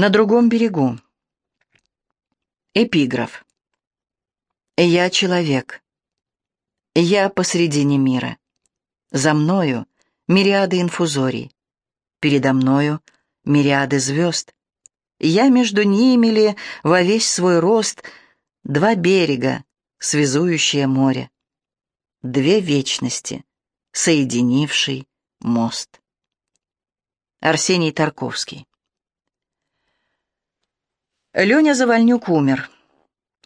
На другом берегу. Эпиграф. Я человек. Я посредине мира. За мною мириады инфузорий. Передо мною мириады звезд. Я между ними ли во весь свой рост Два берега, связующее море. Две вечности, соединивший мост. Арсений Тарковский Леня Завальнюк умер.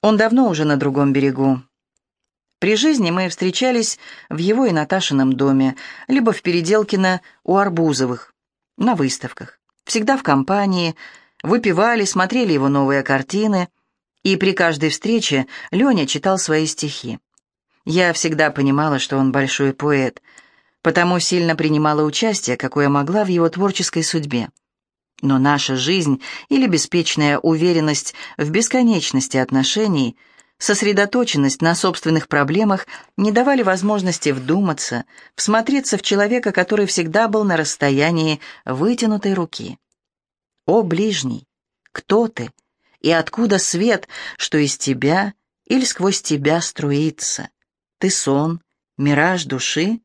Он давно уже на другом берегу. При жизни мы встречались в его и Наташином доме, либо в Переделкино у Арбузовых, на выставках. Всегда в компании, выпивали, смотрели его новые картины, и при каждой встрече Леня читал свои стихи. Я всегда понимала, что он большой поэт, потому сильно принимала участие, какое могла в его творческой судьбе. Но наша жизнь или беспечная уверенность в бесконечности отношений, сосредоточенность на собственных проблемах не давали возможности вдуматься, всмотреться в человека, который всегда был на расстоянии вытянутой руки. «О, ближний, кто ты? И откуда свет, что из тебя или сквозь тебя струится? Ты сон, мираж души?»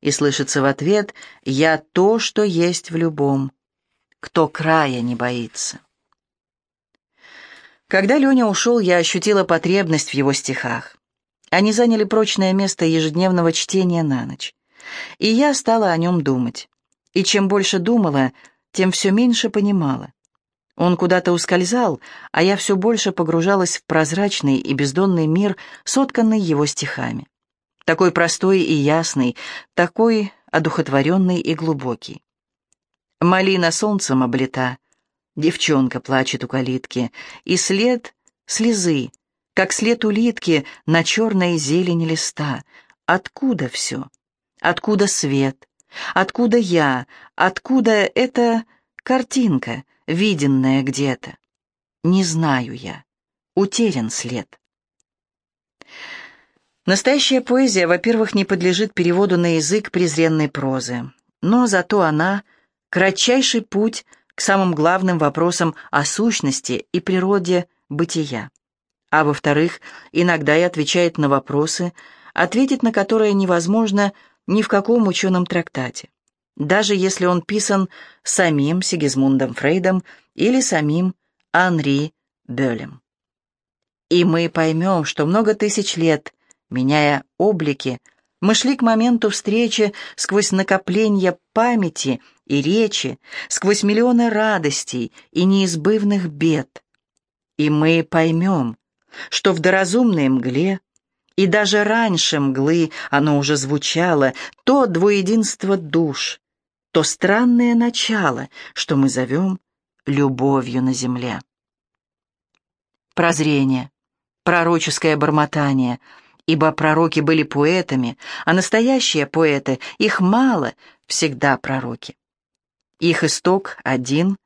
И слышится в ответ «Я то, что есть в любом» кто края не боится. Когда Леня ушел, я ощутила потребность в его стихах. Они заняли прочное место ежедневного чтения на ночь. И я стала о нем думать. И чем больше думала, тем все меньше понимала. Он куда-то ускользал, а я все больше погружалась в прозрачный и бездонный мир, сотканный его стихами. Такой простой и ясный, такой одухотворенный и глубокий. Малина солнцем облита, девчонка плачет у калитки, и след слезы, как след улитки на черной зелени листа. Откуда все? Откуда свет? Откуда я? Откуда эта картинка, виденная где-то? Не знаю я. Утерян след. Настоящая поэзия, во-первых, не подлежит переводу на язык презренной прозы, но зато она — кратчайший путь к самым главным вопросам о сущности и природе бытия. А во-вторых, иногда и отвечает на вопросы, ответить на которые невозможно ни в каком ученом трактате, даже если он писан самим Сигизмундом Фрейдом или самим Анри Бёлем. И мы поймем, что много тысяч лет, меняя облики, мы шли к моменту встречи сквозь накопление памяти и речи, сквозь миллионы радостей и неизбывных бед. И мы поймем, что в доразумной мгле, и даже раньше мглы оно уже звучало, то двуединство душ, то странное начало, что мы зовем любовью на земле. Прозрение, пророческое бормотание — ибо пророки были поэтами, а настоящие поэты, их мало, всегда пророки. Их исток один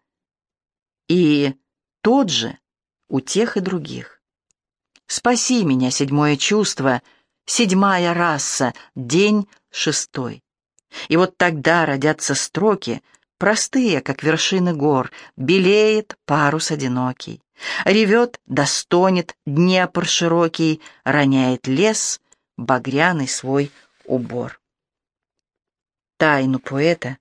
и тот же у тех и других. Спаси меня, седьмое чувство, седьмая раса, день шестой. И вот тогда родятся строки, простые, как вершины гор, белеет парус одинокий. Ревет, достонет Днепр широкий, роняет лес, багряный свой убор. Тайну поэта,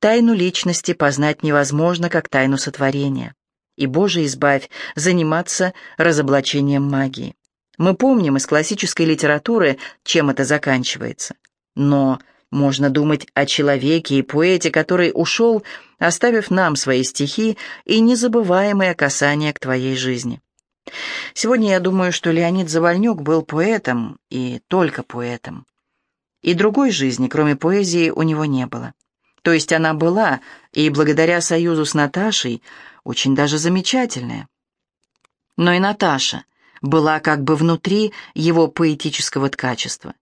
тайну личности познать невозможно, как тайну сотворения. И, Боже, избавь, заниматься разоблачением магии. Мы помним из классической литературы, чем это заканчивается. Но можно думать о человеке и поэте, который ушел, оставив нам свои стихи и незабываемое касание к твоей жизни. Сегодня я думаю, что Леонид Завальнюк был поэтом и только поэтом. И другой жизни, кроме поэзии, у него не было. То есть она была, и благодаря союзу с Наташей, очень даже замечательная. Но и Наташа была как бы внутри его поэтического ткачества.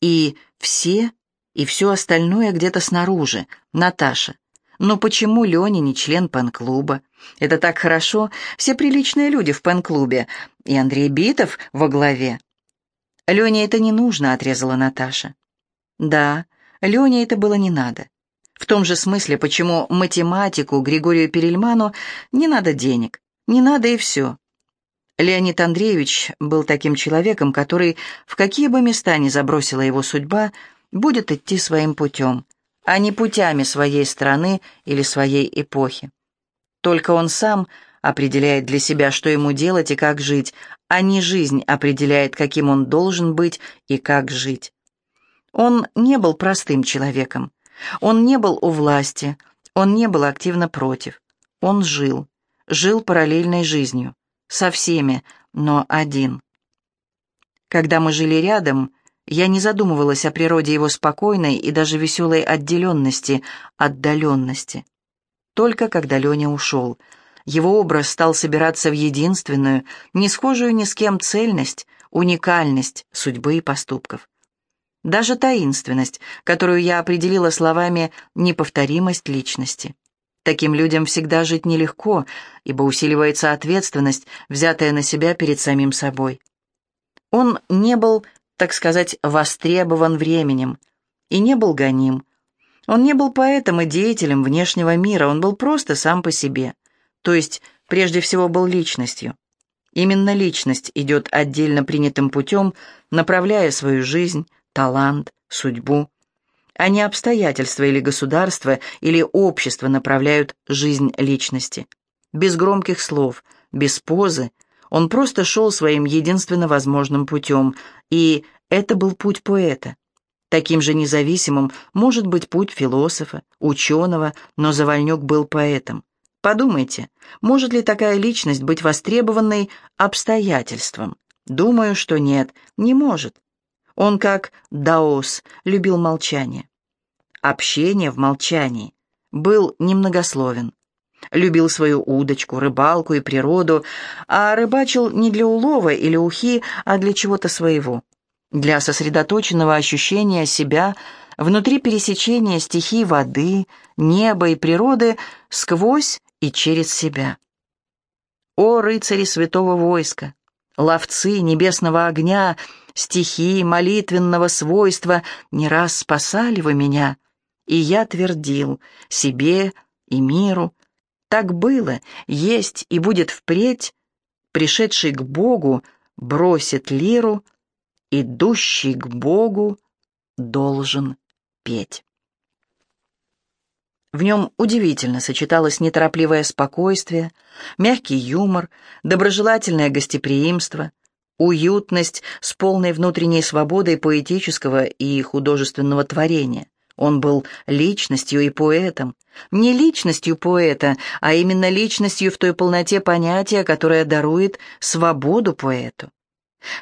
И все и все остальное где-то снаружи. Наташа. Но почему Леня не член пен-клуба? Это так хорошо, все приличные люди в пен-клубе, и Андрей Битов во главе. Лене это не нужно, отрезала Наташа. Да, Лене это было не надо. В том же смысле, почему математику Григорию Перельману не надо денег, не надо и все. Леонид Андреевич был таким человеком, который, в какие бы места ни забросила его судьба, будет идти своим путем, а не путями своей страны или своей эпохи. Только он сам определяет для себя, что ему делать и как жить, а не жизнь определяет, каким он должен быть и как жить. Он не был простым человеком. Он не был у власти, он не был активно против. Он жил, жил параллельной жизнью, со всеми, но один. Когда мы жили рядом, я не задумывалась о природе его спокойной и даже веселой отделенности, отдаленности. Только когда Леня ушел, его образ стал собираться в единственную, не схожую ни с кем цельность, уникальность судьбы и поступков. Даже таинственность, которую я определила словами «неповторимость личности». Таким людям всегда жить нелегко, ибо усиливается ответственность, взятая на себя перед самим собой. Он не был, так сказать, востребован временем и не был гоним. Он не был поэтом и деятелем внешнего мира, он был просто сам по себе, то есть прежде всего был личностью. Именно личность идет отдельно принятым путем, направляя свою жизнь, талант, судьбу, а не обстоятельства или государство или общество направляют жизнь личности. Без громких слов, без позы, он просто шел своим единственно возможным путем, и это был путь поэта. Таким же независимым может быть путь философа, ученого, но Завальнюк был поэтом. Подумайте, может ли такая личность быть востребованной обстоятельством? Думаю, что нет, не может. Он, как Даос, любил молчание. Общение в молчании. Был немногословен. Любил свою удочку, рыбалку и природу, а рыбачил не для улова или ухи, а для чего-то своего. Для сосредоточенного ощущения себя внутри пересечения стихий воды, неба и природы сквозь и через себя. О, рыцари святого войска! Ловцы небесного огня, стихии молитвенного свойства, не раз спасали вы меня, и я твердил себе и миру, так было, есть и будет впредь, пришедший к Богу бросит лиру, идущий к Богу должен петь. В нем удивительно сочеталось неторопливое спокойствие, мягкий юмор, доброжелательное гостеприимство, уютность с полной внутренней свободой поэтического и художественного творения. Он был личностью и поэтом. Не личностью поэта, а именно личностью в той полноте понятия, которая дарует свободу поэту.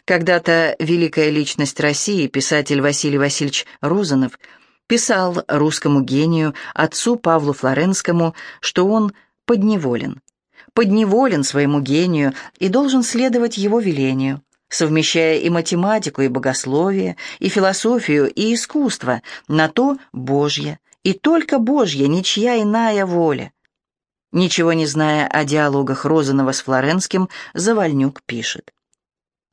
Когда-то великая личность России, писатель Василий Васильевич Розанов, писал русскому гению, отцу Павлу Флоренскому, что он подневолен. Подневолен своему гению и должен следовать его велению, совмещая и математику, и богословие, и философию, и искусство, на то Божье, и только Божья, ничья иная воля. Ничего не зная о диалогах Розанова с Флоренским, Завальнюк пишет.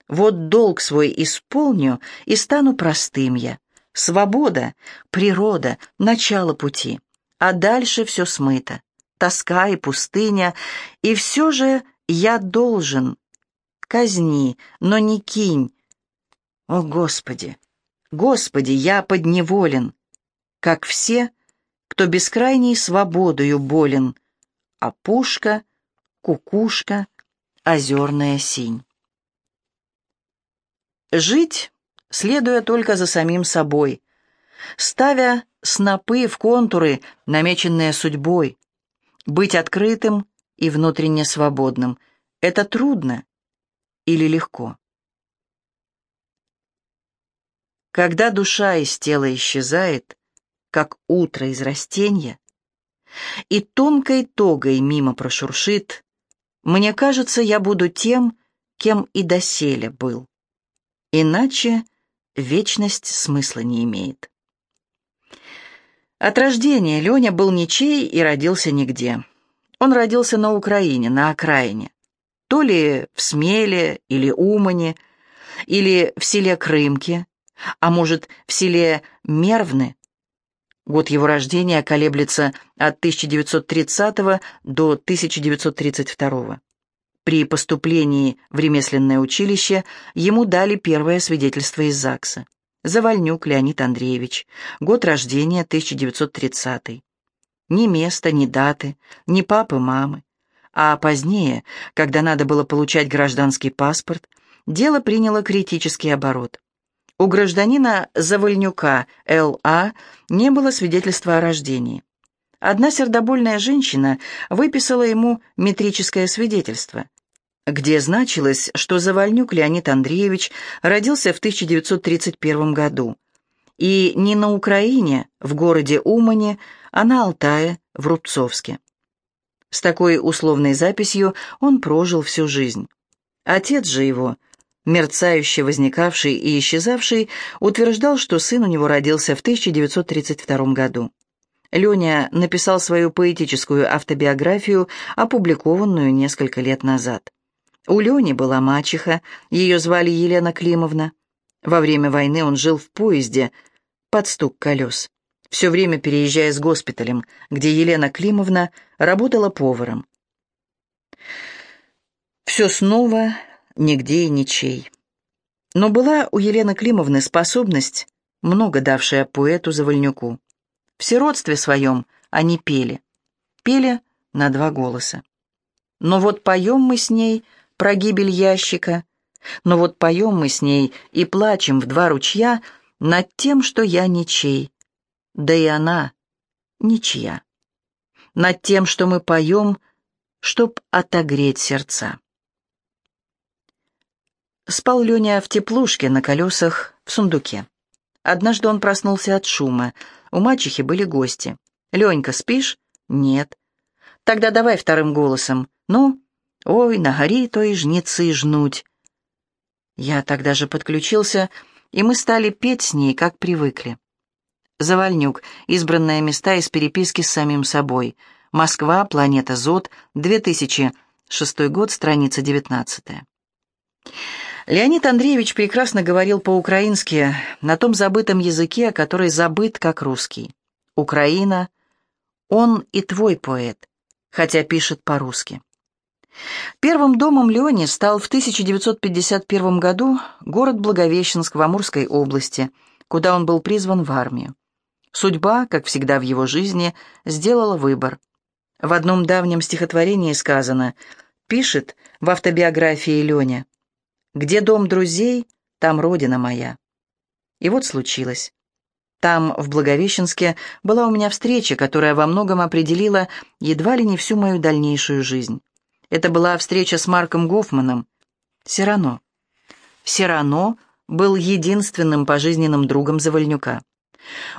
«Вот долг свой исполню, и стану простым я, Свобода, природа, начало пути. А дальше все смыто. Тоска и пустыня. И все же я должен. Казни, но не кинь. О, Господи! Господи, я подневолен. Как все, кто бескрайней свободою болен. А пушка, кукушка, озерная синь. Жить следуя только за самим собой, ставя снопы в контуры, намеченные судьбой. Быть открытым и внутренне свободным — это трудно или легко? Когда душа из тела исчезает, как утро из растения, и тонкой тогой мимо прошуршит, мне кажется, я буду тем, кем и доселе был. Иначе вечность смысла не имеет. От рождения Леня был ничей и родился нигде. Он родился на Украине, на окраине. То ли в Смеле или Умане, или в селе Крымке, а может, в селе Мервны. Год его рождения колеблется от 1930 до 1932. При поступлении в ремесленное училище ему дали первое свидетельство из ЗАГСа. Завальнюк Леонид Андреевич. Год рождения 1930. Ни места, ни даты, ни папы, мамы. А позднее, когда надо было получать гражданский паспорт, дело приняло критический оборот. У гражданина Завальнюка Л.А. не было свидетельства о рождении. Одна сердобольная женщина выписала ему метрическое свидетельство, где значилось, что Завальнюк Леонид Андреевич родился в 1931 году. И не на Украине, в городе Умане, а на Алтае, в Рубцовске. С такой условной записью он прожил всю жизнь. Отец же его – мерцающий, возникавший и исчезавший, утверждал, что сын у него родился в 1932 году. Леня написал свою поэтическую автобиографию, опубликованную несколько лет назад. У Лени была мачеха, ее звали Елена Климовна. Во время войны он жил в поезде под стук колес, все время переезжая с госпиталем, где Елена Климовна работала поваром. Все снова нигде и ничей. Но была у Елены Климовны способность, много давшая поэту Завальнюку. В сиротстве своем они пели. Пели на два голоса. Но вот поем мы с ней про гибель ящика, но вот поем мы с ней и плачем в два ручья над тем, что я ничей, да и она ничья. Над тем, что мы поем, чтоб отогреть сердца. Спал Леня в теплушке на колесах в сундуке. Однажды он проснулся от шума. У мачехи были гости. «Ленька, спишь?» «Нет». «Тогда давай вторым голосом. Ну?» «Ой, на горе то и жнецы жнуть». Я тогда же подключился, и мы стали петь с ней, как привыкли. Завальнюк. Избранные места из переписки с самим собой. Москва, планета Зод, 2006 год, страница 19. Леонид Андреевич прекрасно говорил по-украински, на том забытом языке, который забыт как русский. Украина, он и твой поэт, хотя пишет по-русски. Первым домом Леони стал в 1951 году город Благовещенск в Амурской области, куда он был призван в армию. Судьба, как всегда в его жизни, сделала выбор. В одном давнем стихотворении сказано, пишет в автобиографии Леня, где дом друзей, там родина моя. И вот случилось. Там, в Благовещенске, была у меня встреча, которая во многом определила едва ли не всю мою дальнейшую жизнь. Это была встреча с Марком Гофманом. Сирано. Сирано был единственным пожизненным другом Завальнюка.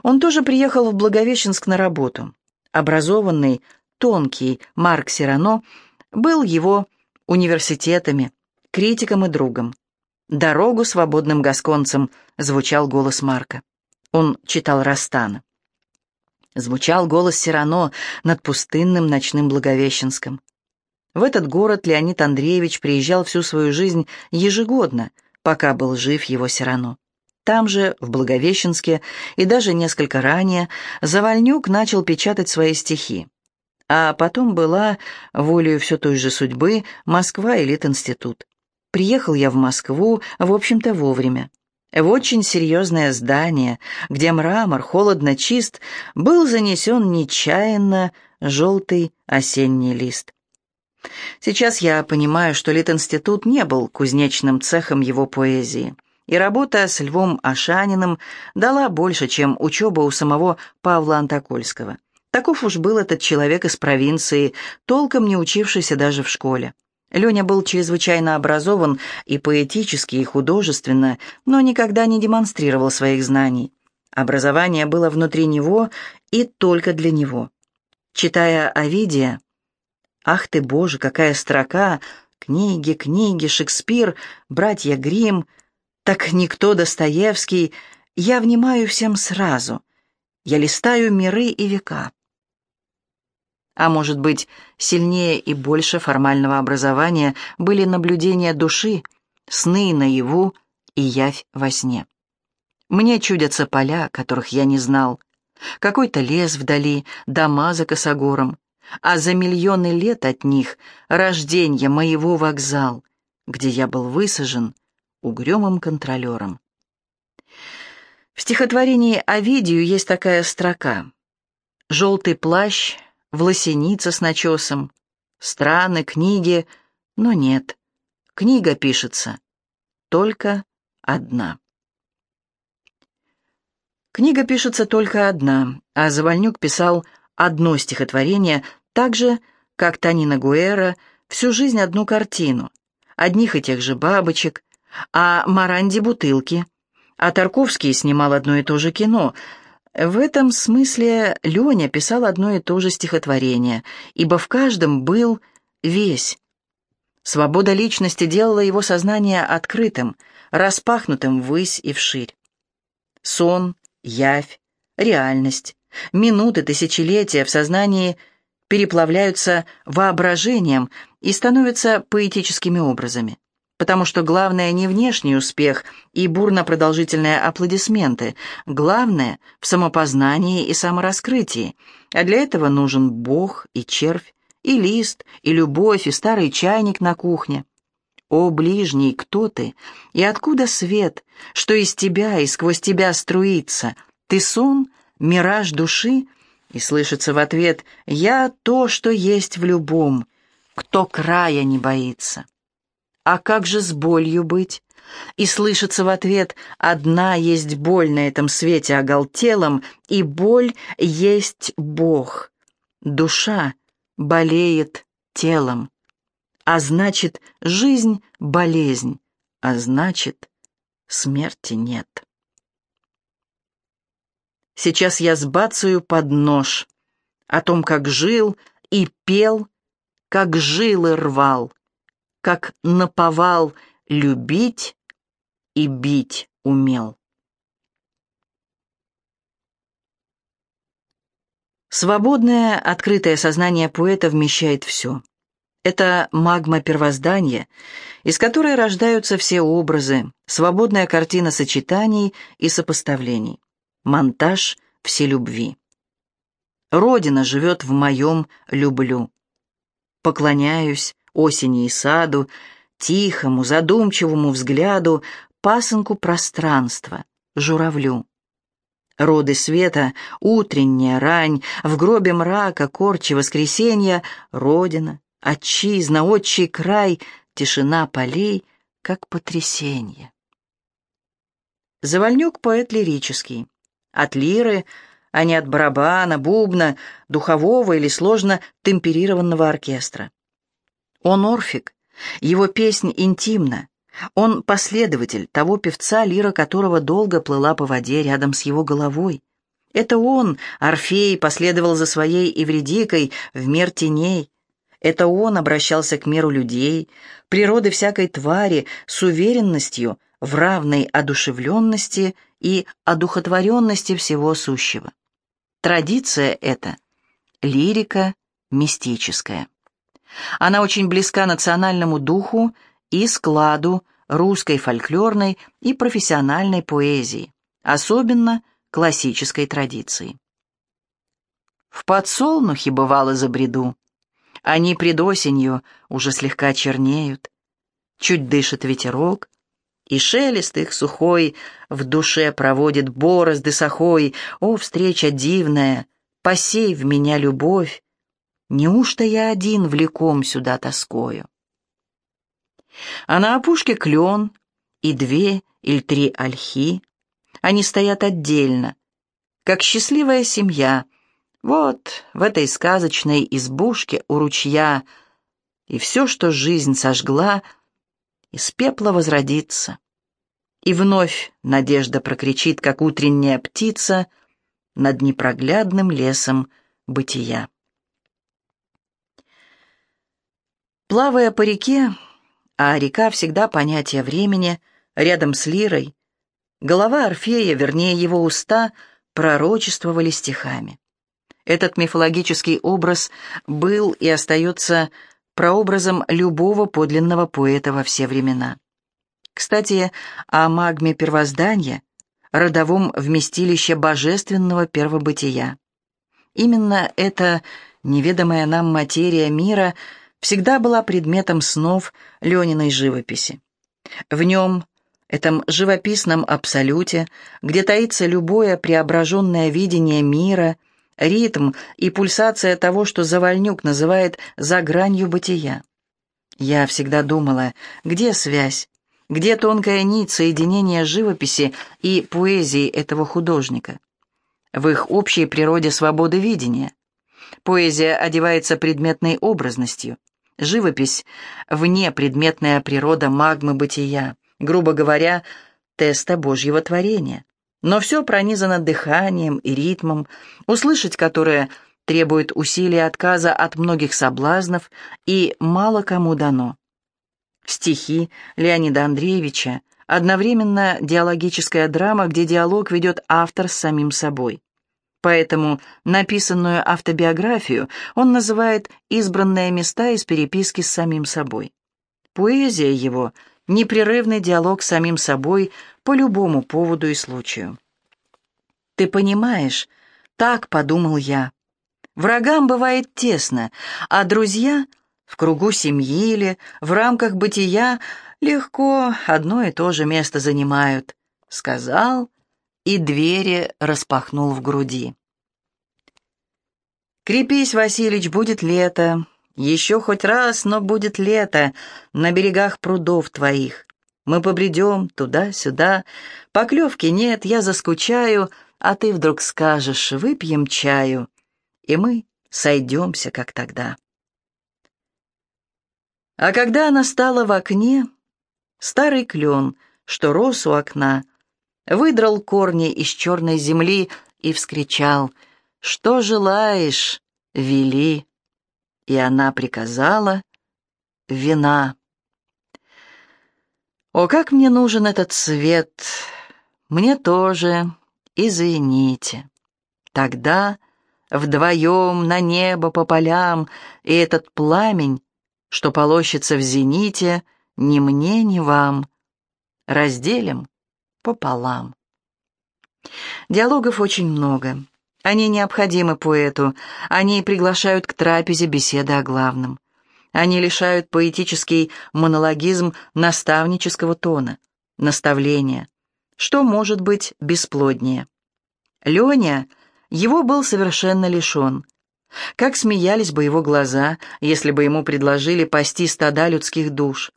Он тоже приехал в Благовещенск на работу. Образованный, тонкий Марк Сирано был его университетами, критиком и другом. «Дорогу свободным гасконцам», — звучал голос Марка. Он читал Растана. Звучал голос Сирано над пустынным ночным Благовещенском. В этот город Леонид Андреевич приезжал всю свою жизнь ежегодно, пока был жив его Сирано. Там же, в Благовещенске, и даже несколько ранее, Завальнюк начал печатать свои стихи. А потом была, волею все той же судьбы, Москва и Литинститут. Приехал я в Москву, в общем-то, вовремя. В очень серьезное здание, где мрамор, холодно чист, был занесен нечаянно желтый осенний лист. Сейчас я понимаю, что Литинститут не был кузнечным цехом его поэзии, и работа с Львом Ашаниным дала больше, чем учеба у самого Павла Антокольского. Таков уж был этот человек из провинции, толком не учившийся даже в школе. Леня был чрезвычайно образован и поэтически, и художественно, но никогда не демонстрировал своих знаний. Образование было внутри него и только для него. Читая Овидия, «Ах ты, Боже, какая строка! Книги, книги, Шекспир, братья Гримм, так никто Достоевский, я внимаю всем сразу, я листаю миры и века» а может быть, сильнее и больше формального образования были наблюдения души, сны наяву и явь во сне. Мне чудятся поля, которых я не знал, Какой-то лес вдали, дома за косогором, а за миллионы лет от них рождение моего вокзал, где я был высажен угрюмым контролером. В стихотворении Овидию есть такая строка. «Желтый плащ, власеница с начесом, страны, книги, но нет, книга пишется, только одна». Книга пишется только одна, а Завальнюк писал одно стихотворение, так же, как Танина Гуэра, всю жизнь одну картину, одних и тех же бабочек, а Маранди бутылки, а Тарковский снимал одно и то же кино. В этом смысле Леня писал одно и то же стихотворение, ибо в каждом был весь. Свобода личности делала его сознание открытым, распахнутым ввысь и вширь. Сон, явь, реальность, минуты, тысячелетия в сознании переплавляются воображением и становятся поэтическими образами. Потому что главное не внешний успех и бурно-продолжительные аплодисменты, главное в самопознании и самораскрытии, а для этого нужен Бог и червь, и лист, и любовь, и старый чайник на кухне. О, ближний, кто ты? И откуда свет, что из тебя и сквозь тебя струится? Ты сон, мираж души? И слышится в ответ «Я то, что есть в любом, кто края не боится». А как же с болью быть? И слышится в ответ «Одна есть боль на этом свете оголтелом, и боль есть Бог. Душа болеет телом». А значит, жизнь — болезнь, а значит, смерти нет. Сейчас я сбацаю под нож о том, как жил и пел, как жил и рвал, как наповал любить и бить умел. Свободное, открытое сознание поэта вмещает все. Это магма первоздания, из которой рождаются все образы, свободная картина сочетаний и сопоставлений, монтаж вселюбви. Родина живет в моем «люблю». Поклоняюсь осени и саду, тихому, задумчивому взгляду, пасынку пространства, журавлю. Роды света, утренняя рань, в гробе мрака, корчи воскресенья, Родина, Отчизна, отчий край, тишина полей, как потрясение. Завальнюк — поэт лирический. От лиры, а не от барабана, бубна, духового или сложно темперированного оркестра. Он орфик, его песнь интимна. Он последователь того певца, лира которого долго плыла по воде рядом с его головой. Это он, Орфей, последовал за своей Эвредикой в мир теней, это он обращался к миру людей, природы всякой твари с уверенностью в равной одушевленности и одухотворенности всего сущего. Традиция эта — лирика мистическая. Она очень близка национальному духу и складу русской фольклорной и профессиональной поэзии, особенно классической традиции. В подсолнухе бывало забреду, они пред осенью уже слегка чернеют. Чуть дышит ветерок, и шелест их сухой В душе проводит борозды сахой. О, встреча дивная, посей в меня любовь, Неужто я один влеком сюда тоскою? А на опушке клен и две или три ольхи. Они стоят отдельно, как счастливая семья, вот в этой сказочной избушке у ручья и все, что жизнь сожгла, из пепла возродится. И вновь надежда прокричит, как утренняя птица, над непроглядным лесом бытия. Плавая по реке, а река всегда понятие времени, рядом с лирой, голова Орфея, вернее его уста, пророчествовали стихами. Этот мифологический образ был и остается прообразом любого подлинного поэта во все времена. Кстати, о магме первоздания, родовом вместилище божественного первобытия. Именно эта неведомая нам материя мира всегда была предметом снов Лениной живописи. В нем, этом живописном абсолюте, где таится любое преображенное видение мира, ритм и пульсация того, что Завальнюк называет «за гранью бытия». Я всегда думала, где связь, где тонкая нить соединения живописи и поэзии этого художника? В их общей природе свободы видения. Поэзия одевается предметной образностью. Живопись — вне предметная природа магмы бытия, грубо говоря, теста Божьего творения. Но все пронизано дыханием и ритмом, услышать которое требует усилия отказа от многих соблазнов и мало кому дано. Стихи Леонида Андреевича — одновременно диалогическая драма, где диалог ведет автор с самим собой. Поэтому написанную автобиографию он называет «избранные места из переписки с самим собой». Поэзия его — непрерывный диалог с самим собой по любому поводу и случаю. «Ты понимаешь, так подумал я. Врагам бывает тесно, а друзья — в кругу семьи или в рамках бытия легко одно и то же место занимают, сказал и двери распахнул в груди. «Крепись, Василич, будет лето, еще хоть раз, но будет лето на берегах прудов твоих. Мы побредем туда-сюда, поклевки нет, я заскучаю, а ты вдруг скажешь, выпьем чаю, и мы сойдемся, как тогда». А когда она стала в окне, старый клен, что рос у окна, выдрал корни из черной земли и вскричал «Что желаешь, вели!» И она приказала «Вина!» О, как мне нужен этот свет! Мне тоже, извините. Тогда вдвоем на небо по полям, и этот пламень что полощется в зените, ни мне, ни вам. Разделим пополам. Диалогов очень много. Они необходимы поэту, они приглашают к трапезе беседы о главном. Они лишают поэтический монологизм наставнического тона, наставления. Что может быть бесплоднее? Леня, его был совершенно лишен. Как смеялись бы его глаза, если бы ему предложили пасти стада людских душ.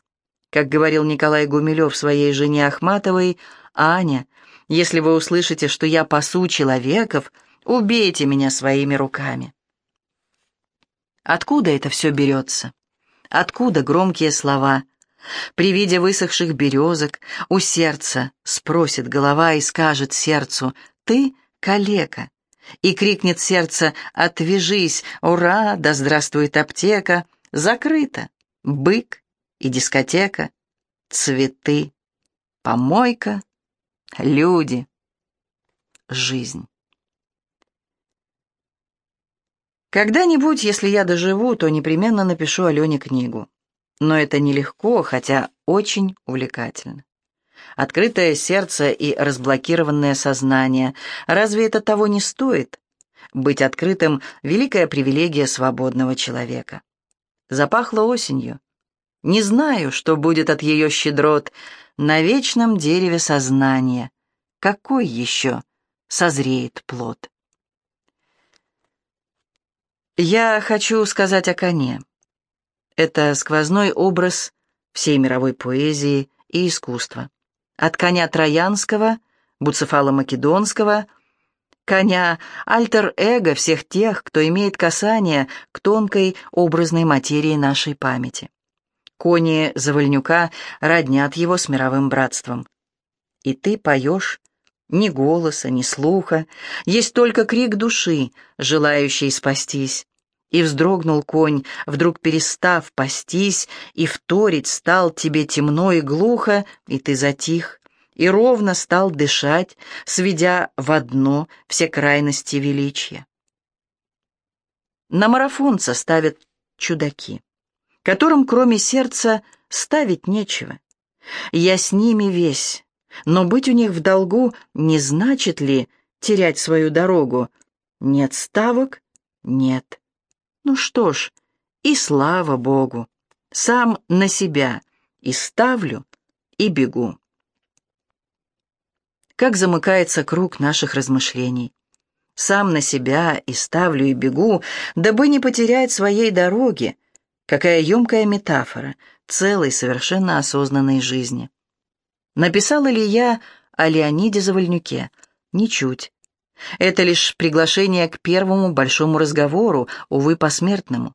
Как говорил Николай Гумилев своей жене Ахматовой, «Аня, если вы услышите, что я пасу человеков, убейте меня своими руками». Откуда это все берется? Откуда громкие слова? При виде высохших березок у сердца спросит голова и скажет сердцу «Ты калека, и крикнет сердце «Отвяжись! Ура! Да здравствует аптека!» Закрыто. Бык и дискотека, цветы, помойка, люди, жизнь. Когда-нибудь, если я доживу, то непременно напишу Алене книгу. Но это нелегко, хотя очень увлекательно. Открытое сердце и разблокированное сознание. Разве это того не стоит? Быть открытым — великая привилегия свободного человека. Запахло осенью. Не знаю, что будет от ее щедрот на вечном дереве сознания. Какой еще созреет плод? Я хочу сказать о коне. Это сквозной образ всей мировой поэзии и искусства от коня Троянского, Буцефала Македонского, коня альтер-эго всех тех, кто имеет касание к тонкой образной материи нашей памяти. Кони Завальнюка роднят его с мировым братством. И ты поешь ни голоса, ни слуха, есть только крик души, желающей спастись. И вздрогнул конь, вдруг перестав пастись, и вторить стал тебе темно и глухо, и ты затих, и ровно стал дышать, сведя в одно все крайности величия. На марафонца ставят чудаки, которым кроме сердца ставить нечего. Я с ними весь, Но быть у них в долгу не значит ли терять свою дорогу? Нет ставок? Нет. Ну что ж, и слава Богу. Сам на себя и ставлю, и бегу. Как замыкается круг наших размышлений. Сам на себя и ставлю, и бегу, дабы не потерять своей дороги. Какая емкая метафора целой, совершенно осознанной жизни. Написала ли я о Леониде Завальнюке? Ничуть. Это лишь приглашение к первому большому разговору, увы, посмертному.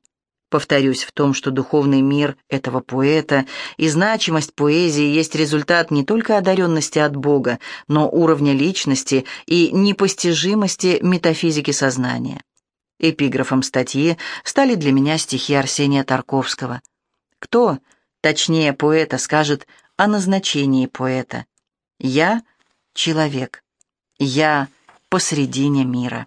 Повторюсь в том, что духовный мир этого поэта и значимость поэзии есть результат не только одаренности от Бога, но уровня личности и непостижимости метафизики сознания. Эпиграфом статьи стали для меня стихи Арсения Тарковского. Кто, точнее поэта, скажет о назначении поэта? Я — человек. Я — посредине мира.